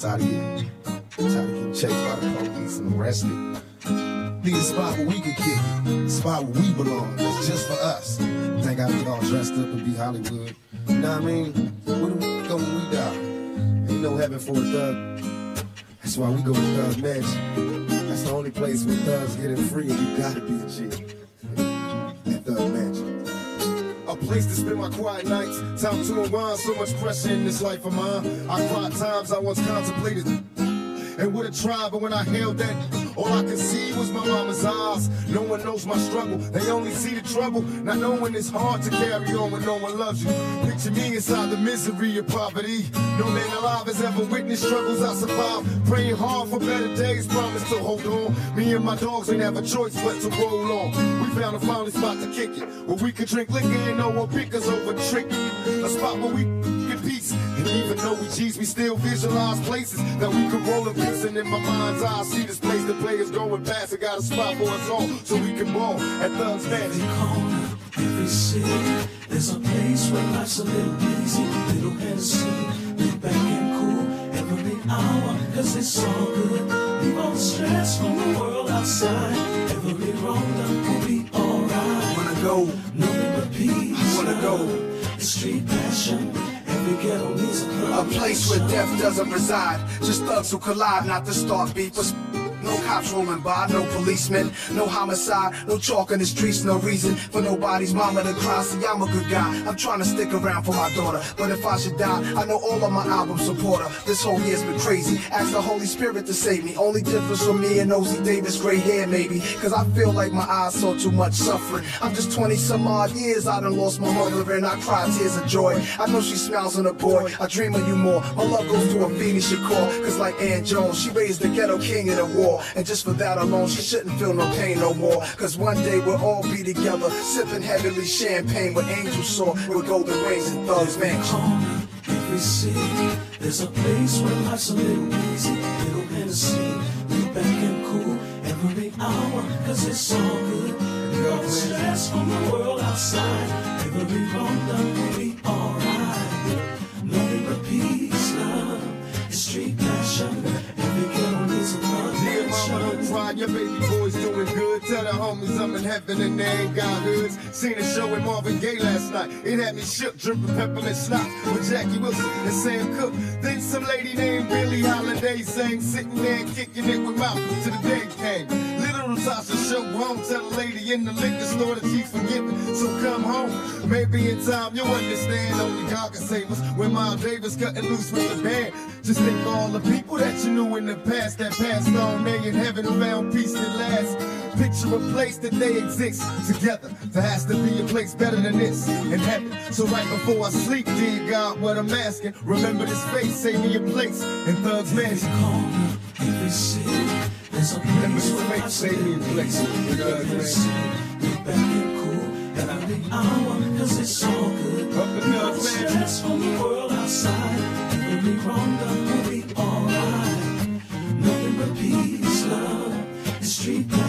Tired of getting, tired of chased by the police and arrested. Need a spot where we can kick it, a spot where we belong. That's just for us. Think I get all dressed up and be Hollywood. You know what I mean? Where do we go when we die? Ain't no heaven for a thug. That's why we go to Thug Mansion. That's the only place where thugs get in free and you gotta be a G. place to spend my quiet nights. Time to unwind, so much pressure in this life of mine. I cried times I once contemplated and would have tried, but when I held that, all I could see was my mama's eyes. No one knows my struggle, they only see the trouble. Not knowing it's hard to carry on when no one loves you. Picture me inside the misery of poverty. No man alive has ever witnessed struggles I survived. Praying hard for better days, promise to hold on. Me and my dogs ain't have a choice but to roll on. We found a finally spot to kick it, where we could drink liquor and no one pick us over trick. A spot where we. And even though we cheese, we still visualize places that we could roll a piece. And in my mind's eye, I see this place the players going past. I got a spot for us all so we can ball at Thugs Mansion. corner, every city. There's a place where life's a little easy, little Hennessy. Live back and cool every hour, cause it's all good. Leave all the stress from the world outside. Every wrong done will be alright. Wanna go, Nothing but peace. wanna go. The street passion, every ghetto needs a place where death doesn't reside. Just thugs who collide, not to start beef. No cops rolling by, no policemen, no homicide, no chalk in the streets, no reason for nobody's mama to cry. See, I'm a good guy. I'm trying to stick around for my daughter. But if I should die, I know all of my album support her. This whole year's been crazy. Ask the Holy Spirit to save me. Only difference from me and Ossie Davis, gray hair maybe. Cause I feel like my eyes saw too much suffering. I'm just 20 some odd years, I done lost my mother and I cry tears of joy. I know she smiles on a boy. I dream of you more. My love goes to a Afeni Shakur. Cause like Ann Jones, she raised the ghetto king in the war. And just for that alone, she shouldn't feel no pain no more. Cause one day we'll all be together, sipping heavenly champagne with angels soar with golden rings and thugs mansion. every city. There's a place where life's a little easy, little Hennessy. Live back and cool every hour, cause it's all good. Leave all the stress from the world outside. Every wrong done will be alright. Nothing but peace, love, and street passion. Every cry, your baby boy's doing good. Tell the homies I'm in heaven and they ain't got hoods. Seen a show with Marvin Gaye last night. It had me shook, dripping peppermint schnapps with Jackie Wilson and Sam Cooke. Then some lady named Billie Holiday sang, sitting there kicking it with Malcolm till the day came. Little Tasha show won't tell the lady in the liquor store that she's forgiven. So come home, maybe in time you'll understand. Only God can save us when Miles Davis cutting loose with the band. Just think of all the people that you knew in the past that passed on. They in heaven around peace that lasts. Picture a place that they exist together. There has to be a place better than this in heaven. So right before I sleep, dear God, what I'm asking, remember this face, save me a place in Thug's Mansion. every city. There's a Remember place this where a save me a place in Thug's. Mansion. Back and cool every hour, cause it's all good. Up in Leave all Thug's the stress from the world outside. Every wrong done will be alright. Nothing but peace, love, and street.